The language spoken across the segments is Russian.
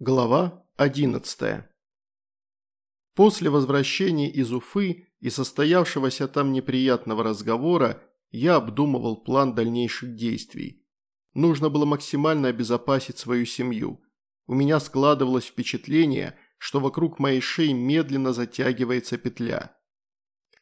Глава 11. После возвращения из Уфы и состоявшегося там неприятного разговора я обдумывал план дальнейших действий. Нужно было максимально обезопасить свою семью. У меня складывалось впечатление, что вокруг моей шеи медленно затягивается петля.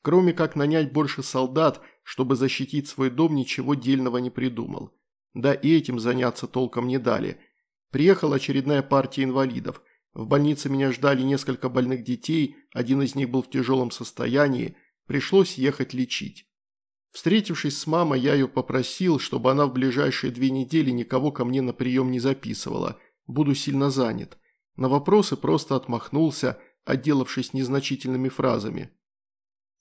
Кроме как нанять больше солдат, чтобы защитить свой дом, ничего дельного не придумал. Да и этим заняться толком не дали – Приехала очередная партия инвалидов. В больнице меня ждали несколько больных детей, один из них был в тяжелом состоянии, пришлось ехать лечить. Встретившись с мамой, я ее попросил, чтобы она в ближайшие две недели никого ко мне на прием не записывала, буду сильно занят. На вопросы просто отмахнулся, отделавшись незначительными фразами.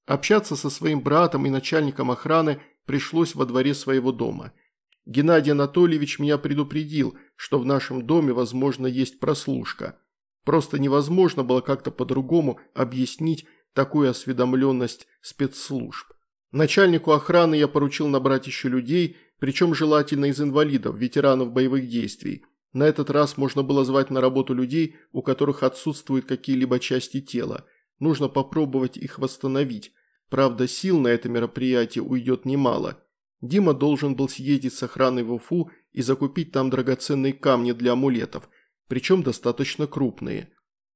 Общаться со своим братом и начальником охраны пришлось во дворе своего дома – Геннадий Анатольевич меня предупредил, что в нашем доме, возможно, есть прослушка. Просто невозможно было как-то по-другому объяснить такую осведомленность спецслужб. Начальнику охраны я поручил набрать еще людей, причем желательно из инвалидов, ветеранов боевых действий. На этот раз можно было звать на работу людей, у которых отсутствуют какие-либо части тела. Нужно попробовать их восстановить. Правда, сил на это мероприятие уйдет немало. Дима должен был съездить с охраной в Уфу и закупить там драгоценные камни для амулетов, причем достаточно крупные.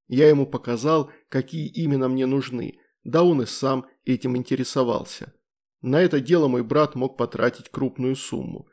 Я ему показал, какие именно мне нужны, да он и сам этим интересовался. На это дело мой брат мог потратить крупную сумму.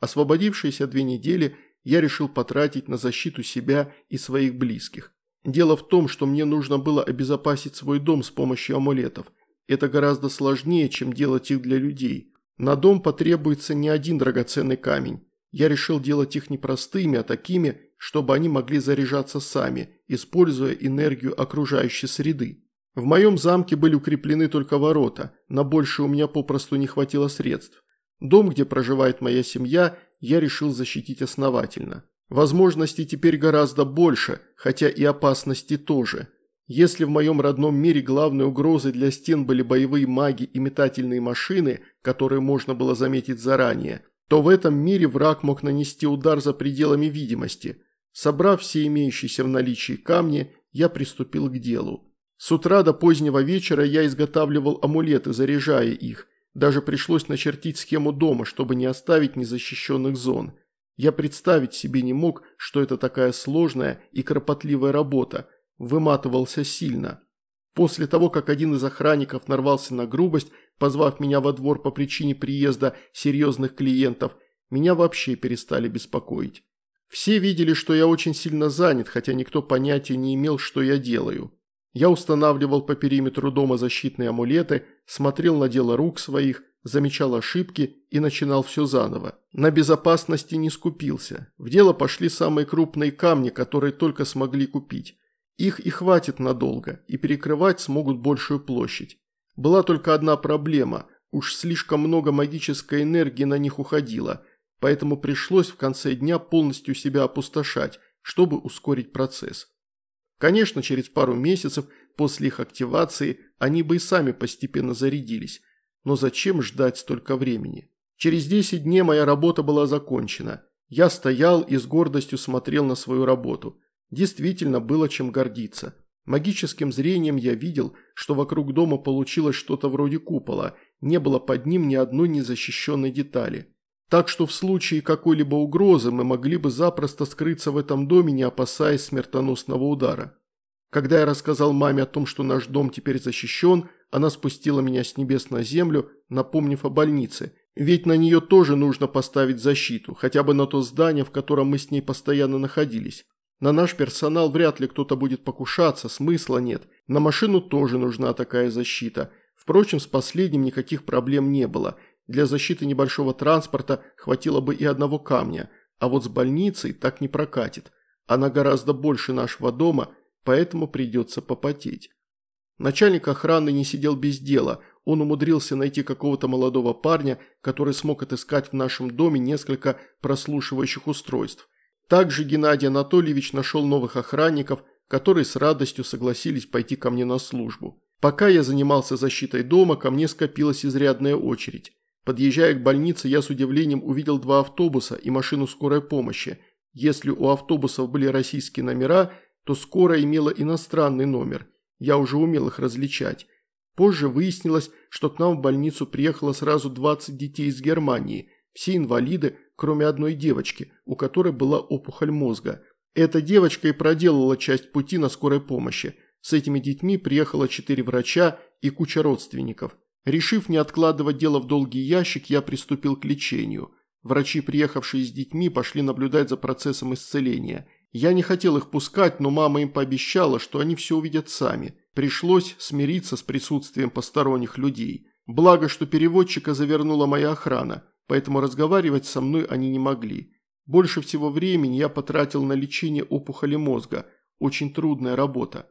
Освободившиеся две недели я решил потратить на защиту себя и своих близких. Дело в том, что мне нужно было обезопасить свой дом с помощью амулетов. Это гораздо сложнее, чем делать их для людей. На дом потребуется не один драгоценный камень. Я решил делать их не простыми, а такими, чтобы они могли заряжаться сами, используя энергию окружающей среды. В моем замке были укреплены только ворота, на больше у меня попросту не хватило средств. Дом, где проживает моя семья, я решил защитить основательно. Возможностей теперь гораздо больше, хотя и опасности тоже – если в моем родном мире главной угрозой для стен были боевые маги и метательные машины, которые можно было заметить заранее, то в этом мире враг мог нанести удар за пределами видимости. Собрав все имеющиеся в наличии камни, я приступил к делу. С утра до позднего вечера я изготавливал амулеты, заряжая их. Даже пришлось начертить схему дома, чтобы не оставить незащищенных зон. Я представить себе не мог, что это такая сложная и кропотливая работа – выматывался сильно. После того, как один из охранников нарвался на грубость, позвав меня во двор по причине приезда серьезных клиентов, меня вообще перестали беспокоить. Все видели, что я очень сильно занят, хотя никто понятия не имел, что я делаю. Я устанавливал по периметру дома защитные амулеты, смотрел на дело рук своих, замечал ошибки и начинал все заново. На безопасности не скупился. В дело пошли самые крупные камни, которые только смогли купить. Их и хватит надолго, и перекрывать смогут большую площадь. Была только одна проблема – уж слишком много магической энергии на них уходило, поэтому пришлось в конце дня полностью себя опустошать, чтобы ускорить процесс. Конечно, через пару месяцев после их активации они бы и сами постепенно зарядились, но зачем ждать столько времени? Через 10 дней моя работа была закончена. Я стоял и с гордостью смотрел на свою работу – Действительно было чем гордиться. Магическим зрением я видел, что вокруг дома получилось что-то вроде купола, не было под ним ни одной незащищенной детали. Так что в случае какой-либо угрозы мы могли бы запросто скрыться в этом доме, не опасаясь смертоносного удара. Когда я рассказал маме о том, что наш дом теперь защищен, она спустила меня с небес на землю, напомнив о больнице, ведь на нее тоже нужно поставить защиту, хотя бы на то здание, в котором мы с ней постоянно находились. На наш персонал вряд ли кто-то будет покушаться, смысла нет. На машину тоже нужна такая защита. Впрочем, с последним никаких проблем не было. Для защиты небольшого транспорта хватило бы и одного камня, а вот с больницей так не прокатит. Она гораздо больше нашего дома, поэтому придется попотеть. Начальник охраны не сидел без дела, он умудрился найти какого-то молодого парня, который смог отыскать в нашем доме несколько прослушивающих устройств. Также Геннадий Анатольевич нашел новых охранников, которые с радостью согласились пойти ко мне на службу. Пока я занимался защитой дома, ко мне скопилась изрядная очередь. Подъезжая к больнице, я с удивлением увидел два автобуса и машину скорой помощи. Если у автобусов были российские номера, то скоро имела иностранный номер. Я уже умел их различать. Позже выяснилось, что к нам в больницу приехало сразу 20 детей из Германии, все инвалиды, кроме одной девочки, у которой была опухоль мозга. Эта девочка и проделала часть пути на скорой помощи. С этими детьми приехало четыре врача и куча родственников. Решив не откладывать дело в долгий ящик, я приступил к лечению. Врачи, приехавшие с детьми, пошли наблюдать за процессом исцеления. Я не хотел их пускать, но мама им пообещала, что они все увидят сами. Пришлось смириться с присутствием посторонних людей. Благо, что переводчика завернула моя охрана, поэтому разговаривать со мной они не могли. Больше всего времени я потратил на лечение опухоли мозга. Очень трудная работа.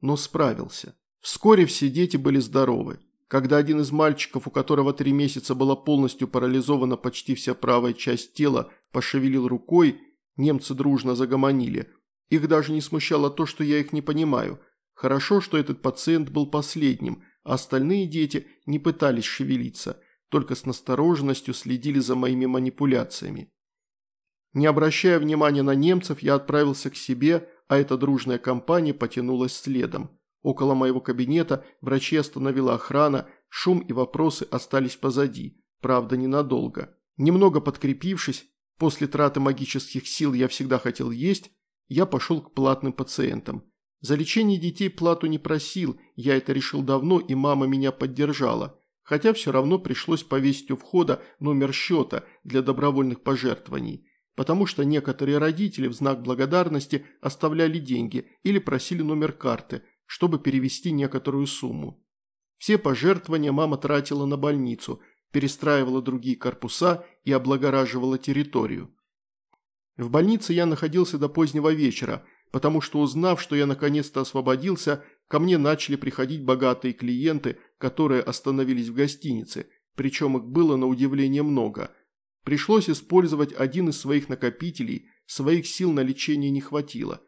Но справился. Вскоре все дети были здоровы. Когда один из мальчиков, у которого три месяца была полностью парализована почти вся правая часть тела, пошевелил рукой, немцы дружно загомонили. Их даже не смущало то, что я их не понимаю. Хорошо, что этот пациент был последним, а остальные дети не пытались шевелиться, только с настороженностью следили за моими манипуляциями. Не обращая внимания на немцев, я отправился к себе, а эта дружная компания потянулась следом. Около моего кабинета врачи остановила охрана, шум и вопросы остались позади, правда ненадолго. Немного подкрепившись, после траты магических сил я всегда хотел есть, я пошел к платным пациентам. За лечение детей плату не просил, я это решил давно и мама меня поддержала, хотя все равно пришлось повесить у входа номер счета для добровольных пожертвований потому что некоторые родители в знак благодарности оставляли деньги или просили номер карты, чтобы перевести некоторую сумму. Все пожертвования мама тратила на больницу, перестраивала другие корпуса и облагораживала территорию. В больнице я находился до позднего вечера, потому что узнав, что я наконец-то освободился, ко мне начали приходить богатые клиенты, которые остановились в гостинице, причем их было на удивление много – Пришлось использовать один из своих накопителей, своих сил на лечение не хватило.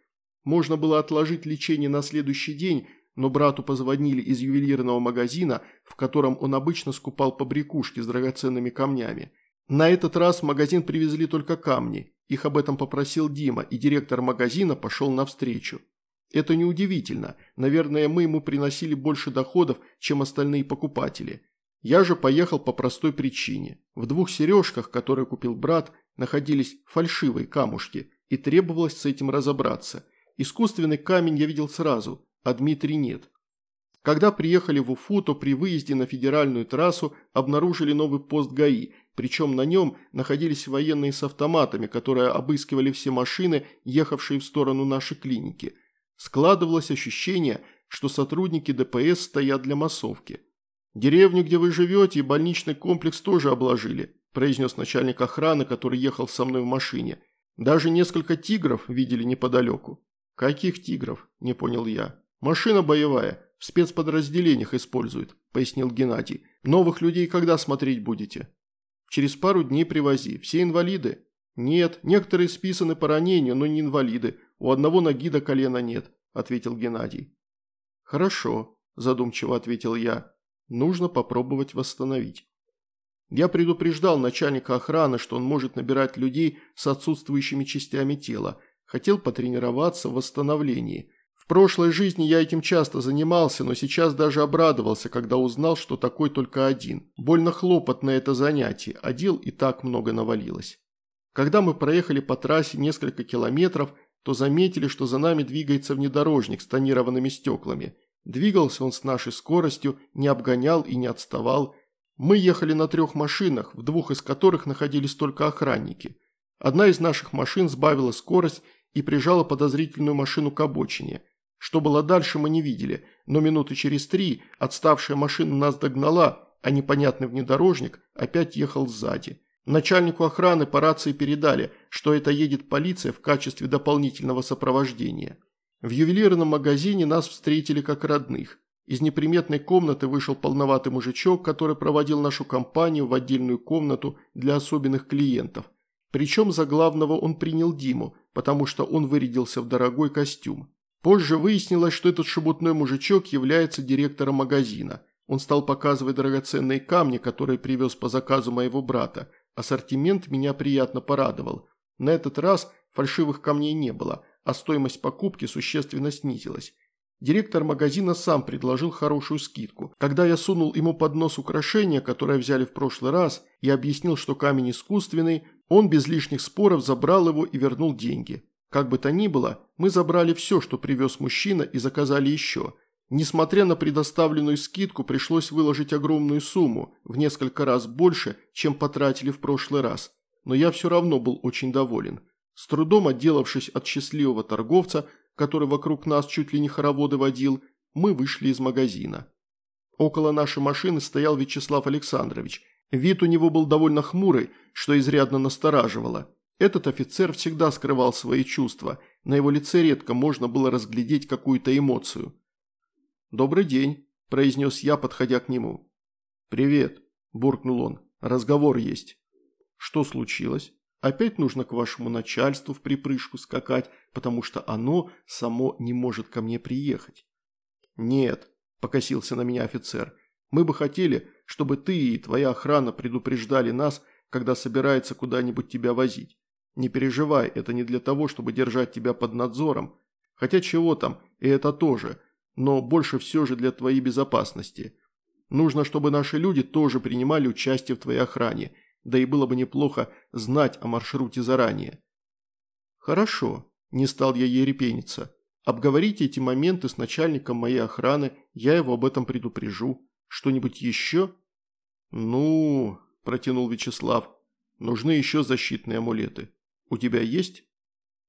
Можно было отложить лечение на следующий день, но брату позвонили из ювелирного магазина, в котором он обычно скупал побрякушки с драгоценными камнями. На этот раз в магазин привезли только камни. Их об этом попросил Дима, и директор магазина пошел навстречу. Это неудивительно. Наверное, мы ему приносили больше доходов, чем остальные покупатели. Я же поехал по простой причине. В двух сережках, которые купил брат, находились фальшивые камушки, и требовалось с этим разобраться. Искусственный камень я видел сразу, а Дмитрий нет. Когда приехали в Уфу, то при выезде на федеральную трассу обнаружили новый пост ГАИ, причем на нем находились военные с автоматами, которые обыскивали все машины, ехавшие в сторону нашей клиники. Складывалось ощущение, что сотрудники ДПС стоят для массовки. «Деревню, где вы живете, и больничный комплекс тоже обложили», произнес начальник охраны, который ехал со мной в машине. «Даже несколько тигров видели неподалеку». «Каких тигров?» – не понял я. «Машина боевая, в спецподразделениях используют», – пояснил Геннадий. «Новых людей когда смотреть будете?» «Через пару дней привози. Все инвалиды?» «Нет, некоторые списаны по ранению, но не инвалиды. У одного ноги до колена нет», – ответил Геннадий. «Хорошо», – задумчиво ответил я. Нужно попробовать восстановить. Я предупреждал начальника охраны, что он может набирать людей с отсутствующими частями тела. Хотел потренироваться в восстановлении. В прошлой жизни я этим часто занимался, но сейчас даже обрадовался, когда узнал, что такой только один. Больно хлопотное это занятие, а дел и так много навалилось. Когда мы проехали по трассе несколько километров, то заметили, что за нами двигается внедорожник с тонированными стеклами. Двигался он с нашей скоростью, не обгонял и не отставал. Мы ехали на трех машинах, в двух из которых находились только охранники. Одна из наших машин сбавила скорость и прижала подозрительную машину к обочине. Что было дальше, мы не видели, но минуты через три отставшая машина нас догнала, а непонятный внедорожник опять ехал сзади. Начальнику охраны по рации передали, что это едет полиция в качестве дополнительного сопровождения. В ювелирном магазине нас встретили как родных. Из неприметной комнаты вышел полноватый мужичок, который проводил нашу компанию в отдельную комнату для особенных клиентов. Причем за главного он принял Диму, потому что он вырядился в дорогой костюм. Позже выяснилось, что этот шебутной мужичок является директором магазина. Он стал показывать драгоценные камни, которые привез по заказу моего брата. Ассортимент меня приятно порадовал. На этот раз фальшивых камней не было, а стоимость покупки существенно снизилась. Директор магазина сам предложил хорошую скидку. Когда я сунул ему под нос украшения, которое взяли в прошлый раз, и объяснил, что камень искусственный, он без лишних споров забрал его и вернул деньги. Как бы то ни было, мы забрали все, что привез мужчина, и заказали еще. Несмотря на предоставленную скидку, пришлось выложить огромную сумму, в несколько раз больше, чем потратили в прошлый раз. Но я все равно был очень доволен. С трудом отделавшись от счастливого торговца, который вокруг нас чуть ли не хороводы водил, мы вышли из магазина. Около нашей машины стоял Вячеслав Александрович. Вид у него был довольно хмурый, что изрядно настораживало. Этот офицер всегда скрывал свои чувства, на его лице редко можно было разглядеть какую-то эмоцию. «Добрый день», – произнес я, подходя к нему. «Привет», – буркнул он, – «разговор есть». «Что случилось?» Опять нужно к вашему начальству в припрыжку скакать, потому что оно само не может ко мне приехать». «Нет», – покосился на меня офицер, – «мы бы хотели, чтобы ты и твоя охрана предупреждали нас, когда собирается куда-нибудь тебя возить. Не переживай, это не для того, чтобы держать тебя под надзором. Хотя чего там, и это тоже, но больше все же для твоей безопасности. Нужно, чтобы наши люди тоже принимали участие в твоей охране – да и было бы неплохо знать о маршруте заранее. Хорошо, не стал я ей репениться. Обговорите эти моменты с начальником моей охраны, я его об этом предупрежу. Что-нибудь еще? Ну, протянул Вячеслав, нужны еще защитные амулеты. У тебя есть?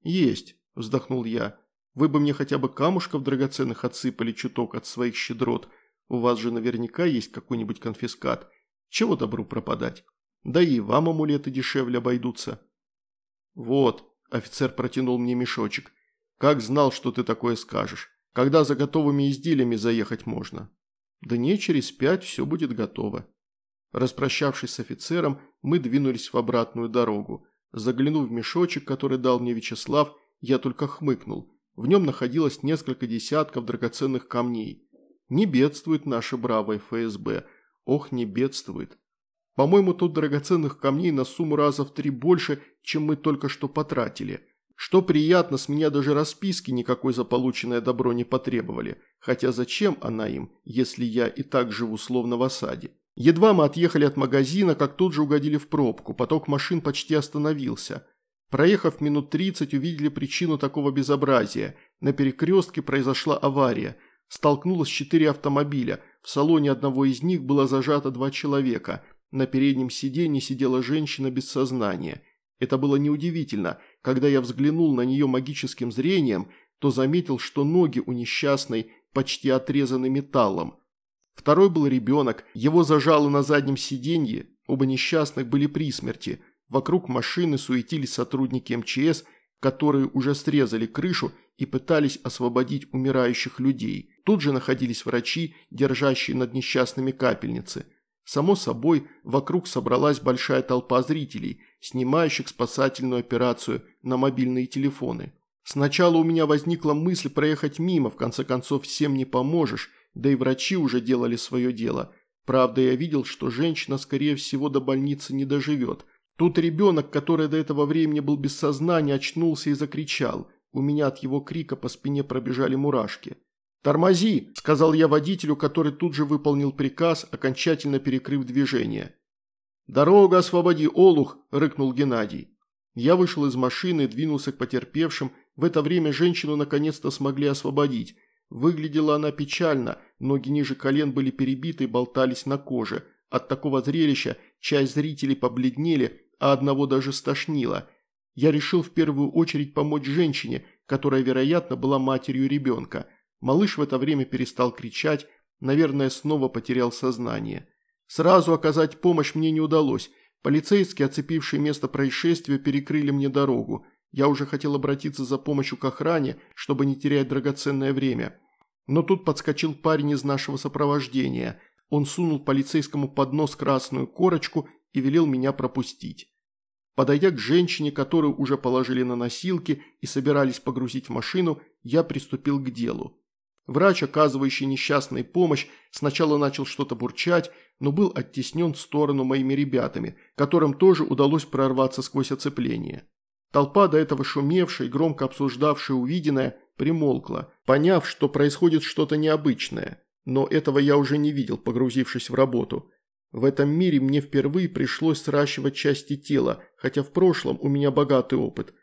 Есть, вздохнул я. Вы бы мне хотя бы камушков драгоценных отсыпали чуток от своих щедрот. У вас же наверняка есть какой-нибудь конфискат. Чего добру пропадать? Да и вам амулеты дешевле обойдутся». «Вот», – офицер протянул мне мешочек. «Как знал, что ты такое скажешь. Когда за готовыми изделиями заехать можно?» «Да не, через пять все будет готово». Распрощавшись с офицером, мы двинулись в обратную дорогу. Заглянув в мешочек, который дал мне Вячеслав, я только хмыкнул. В нем находилось несколько десятков драгоценных камней. Не бедствует наше бравое ФСБ. Ох, не бедствует. По-моему, тут драгоценных камней на сумму раза в три больше, чем мы только что потратили. Что приятно, с меня даже расписки никакой за полученное добро не потребовали. Хотя зачем она им, если я и так живу словно в осаде? Едва мы отъехали от магазина, как тут же угодили в пробку, поток машин почти остановился. Проехав минут 30, увидели причину такого безобразия. На перекрестке произошла авария. Столкнулось четыре автомобиля. В салоне одного из них было зажато два человека – на переднем сиденье сидела женщина без сознания. Это было неудивительно. Когда я взглянул на нее магическим зрением, то заметил, что ноги у несчастной почти отрезаны металлом. Второй был ребенок, его зажало на заднем сиденье, оба несчастных были при смерти. Вокруг машины суетились сотрудники МЧС, которые уже срезали крышу и пытались освободить умирающих людей. Тут же находились врачи, держащие над несчастными капельницы. Само собой, вокруг собралась большая толпа зрителей, снимающих спасательную операцию на мобильные телефоны. Сначала у меня возникла мысль проехать мимо, в конце концов всем не поможешь, да и врачи уже делали свое дело. Правда, я видел, что женщина, скорее всего, до больницы не доживет. Тут ребенок, который до этого времени был без сознания, очнулся и закричал. У меня от его крика по спине пробежали мурашки. «Тормози!» – сказал я водителю, который тут же выполнил приказ, окончательно перекрыв движение. «Дорога освободи, Олух!» – рыкнул Геннадий. Я вышел из машины и двинулся к потерпевшим. В это время женщину наконец-то смогли освободить. Выглядела она печально, ноги ниже колен были перебиты и болтались на коже. От такого зрелища часть зрителей побледнели, а одного даже стошнило. Я решил в первую очередь помочь женщине, которая, вероятно, была матерью ребенка – Малыш в это время перестал кричать, наверное, снова потерял сознание. Сразу оказать помощь мне не удалось. Полицейские, оцепившие место происшествия, перекрыли мне дорогу. Я уже хотел обратиться за помощью к охране, чтобы не терять драгоценное время. Но тут подскочил парень из нашего сопровождения. Он сунул полицейскому под нос красную корочку и велел меня пропустить. Подойдя к женщине, которую уже положили на носилки и собирались погрузить в машину, я приступил к делу. Врач, оказывающий несчастной помощь, сначала начал что-то бурчать, но был оттеснен в сторону моими ребятами, которым тоже удалось прорваться сквозь оцепление. Толпа, до этого шумевшая и громко обсуждавшая увиденное, примолкла, поняв, что происходит что-то необычное. Но этого я уже не видел, погрузившись в работу. В этом мире мне впервые пришлось сращивать части тела, хотя в прошлом у меня богатый опыт.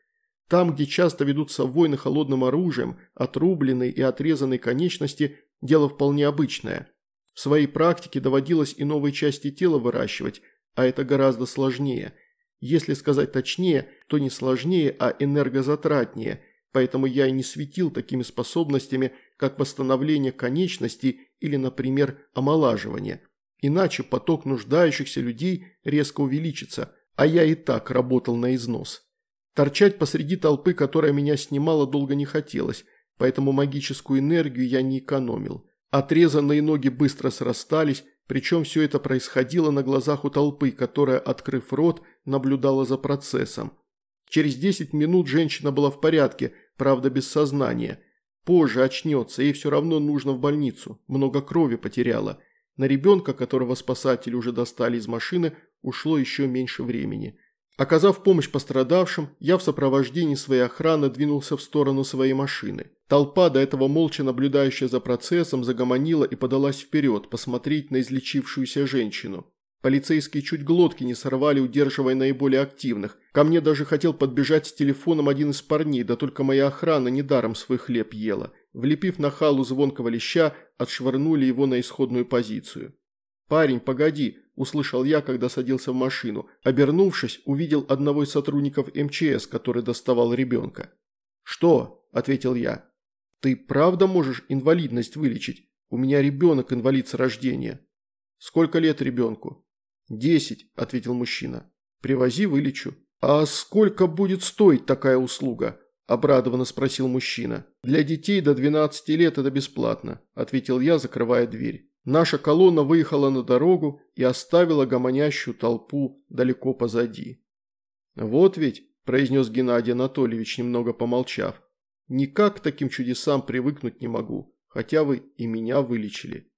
Там, где часто ведутся войны холодным оружием, отрубленные и отрезанные конечности – дело вполне обычное. В своей практике доводилось и новые части тела выращивать, а это гораздо сложнее. Если сказать точнее, то не сложнее, а энергозатратнее, поэтому я и не светил такими способностями, как восстановление конечностей или, например, омолаживание. Иначе поток нуждающихся людей резко увеличится, а я и так работал на износ. Торчать посреди толпы, которая меня снимала, долго не хотелось, поэтому магическую энергию я не экономил. Отрезанные ноги быстро срастались, причем все это происходило на глазах у толпы, которая, открыв рот, наблюдала за процессом. Через 10 минут женщина была в порядке, правда без сознания. Позже очнется, ей все равно нужно в больницу, много крови потеряла. На ребенка, которого спасатели уже достали из машины, ушло еще меньше времени. Оказав помощь пострадавшим, я в сопровождении своей охраны двинулся в сторону своей машины. Толпа, до этого молча наблюдающая за процессом, загомонила и подалась вперед, посмотреть на излечившуюся женщину. Полицейские чуть глотки не сорвали, удерживая наиболее активных. Ко мне даже хотел подбежать с телефоном один из парней, да только моя охрана недаром свой хлеб ела. Влепив на халу звонкого леща, отшвырнули его на исходную позицию. «Парень, погоди!» – услышал я, когда садился в машину. Обернувшись, увидел одного из сотрудников МЧС, который доставал ребенка. «Что?» – ответил я. «Ты правда можешь инвалидность вылечить? У меня ребенок инвалид с рождения». «Сколько лет ребенку?» «Десять», – ответил мужчина. «Привози, вылечу». «А сколько будет стоить такая услуга?» – обрадованно спросил мужчина. «Для детей до 12 лет это бесплатно», – ответил я, закрывая дверь. Наша колонна выехала на дорогу и оставила гомонящую толпу далеко позади. «Вот ведь», – произнес Геннадий Анатольевич, немного помолчав, – «никак к таким чудесам привыкнуть не могу, хотя вы и меня вылечили».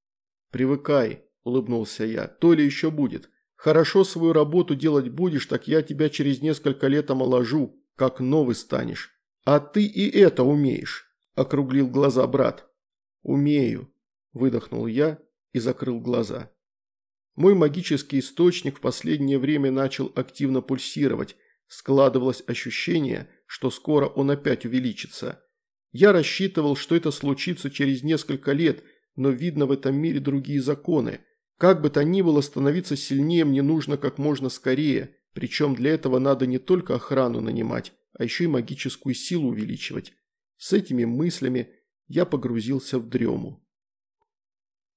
«Привыкай», – улыбнулся я, – «то ли еще будет. Хорошо свою работу делать будешь, так я тебя через несколько лет омоложу, как новый станешь. А ты и это умеешь», – округлил глаза брат. «Умею», – выдохнул я и закрыл глаза. Мой магический источник в последнее время начал активно пульсировать, складывалось ощущение, что скоро он опять увеличится. Я рассчитывал, что это случится через несколько лет, но видно в этом мире другие законы. Как бы то ни было, становиться сильнее мне нужно как можно скорее, причем для этого надо не только охрану нанимать, а еще и магическую силу увеличивать. С этими мыслями я погрузился в дрему.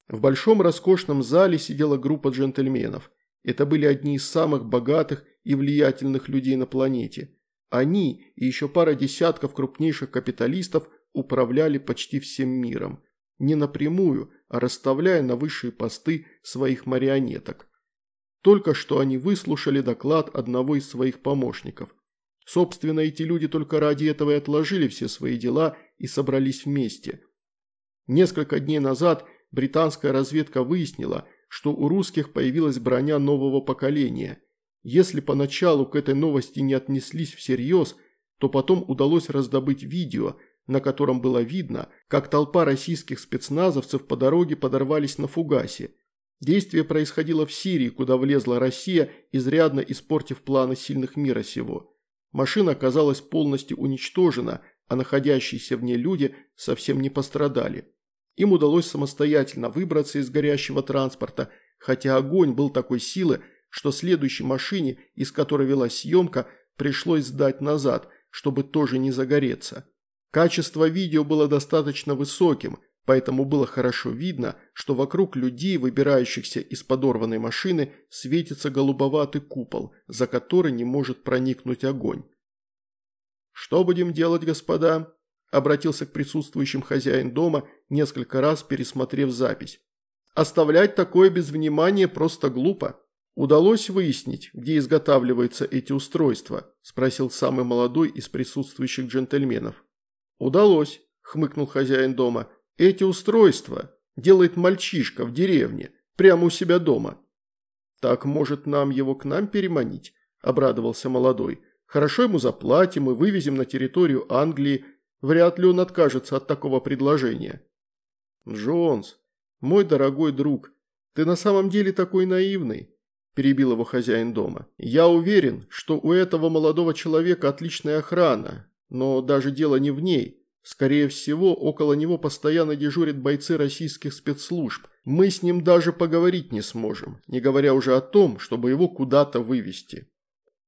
В большом роскошном зале сидела группа джентльменов. Это были одни из самых богатых и влиятельных людей на планете. Они и еще пара десятков крупнейших капиталистов управляли почти всем миром. Не напрямую, а расставляя на высшие посты своих марионеток. Только что они выслушали доклад одного из своих помощников. Собственно, эти люди только ради этого и отложили все свои дела и собрались вместе. Несколько дней назад британская разведка выяснила, что у русских появилась броня нового поколения. Если поначалу к этой новости не отнеслись всерьез, то потом удалось раздобыть видео, на котором было видно, как толпа российских спецназовцев по дороге подорвались на фугасе. Действие происходило в Сирии, куда влезла Россия, изрядно испортив планы сильных мира сего. Машина оказалась полностью уничтожена, а находящиеся в ней люди совсем не пострадали. Им удалось самостоятельно выбраться из горящего транспорта, хотя огонь был такой силы, что следующей машине, из которой велась съемка, пришлось сдать назад, чтобы тоже не загореться. Качество видео было достаточно высоким, поэтому было хорошо видно, что вокруг людей, выбирающихся из подорванной машины, светится голубоватый купол, за который не может проникнуть огонь. «Что будем делать, господа?» Обратился к присутствующим хозяин дома, несколько раз пересмотрев запись. Оставлять такое без внимания просто глупо. Удалось выяснить, где изготавливаются эти устройства, спросил самый молодой из присутствующих джентльменов. Удалось, хмыкнул хозяин дома. Эти устройства делает мальчишка в деревне, прямо у себя дома. Так, может, нам его к нам переманить? Обрадовался молодой. Хорошо ему заплатим и вывезем на территорию Англии. Вряд ли он откажется от такого предложения. Джонс, мой дорогой друг, ты на самом деле такой наивный, перебил его хозяин дома. Я уверен, что у этого молодого человека отличная охрана, но даже дело не в ней. Скорее всего, около него постоянно дежурят бойцы российских спецслужб. Мы с ним даже поговорить не сможем, не говоря уже о том, чтобы его куда-то вывести.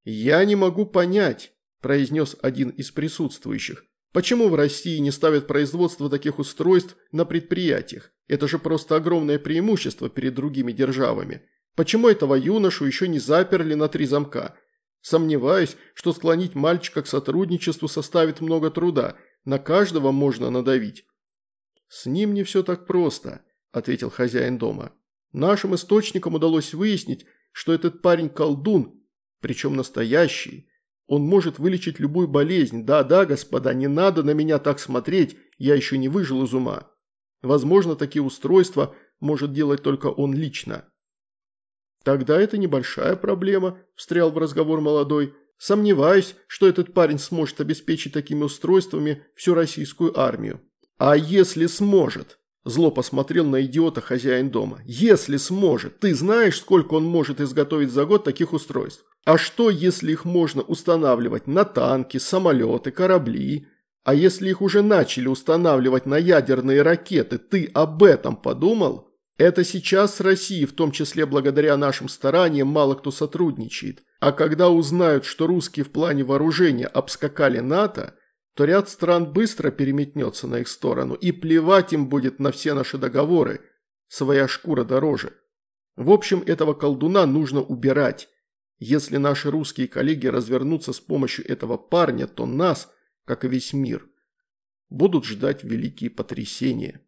«Я не могу понять», – произнес один из присутствующих, «почему в России не ставят производство таких устройств на предприятиях? Это же просто огромное преимущество перед другими державами. Почему этого юношу еще не заперли на три замка? Сомневаюсь, что склонить мальчика к сотрудничеству составит много труда, на каждого можно надавить». «С ним не все так просто», – ответил хозяин дома. «Нашим источникам удалось выяснить, что этот парень колдун причем настоящий. Он может вылечить любую болезнь. Да-да, господа, не надо на меня так смотреть, я еще не выжил из ума. Возможно, такие устройства может делать только он лично. Тогда это небольшая проблема, встрял в разговор молодой. Сомневаюсь, что этот парень сможет обеспечить такими устройствами всю российскую армию. А если сможет? Зло посмотрел на идиота хозяин дома. Если сможет, ты знаешь, сколько он может изготовить за год таких устройств? А что, если их можно устанавливать на танки, самолеты, корабли? А если их уже начали устанавливать на ядерные ракеты, ты об этом подумал? Это сейчас с Россией, в том числе благодаря нашим стараниям, мало кто сотрудничает. А когда узнают, что русские в плане вооружения обскакали НАТО, то ряд стран быстро переметнется на их сторону, и плевать им будет на все наши договоры. Своя шкура дороже. В общем, этого колдуна нужно убирать. Если наши русские коллеги развернутся с помощью этого парня, то нас, как и весь мир, будут ждать великие потрясения.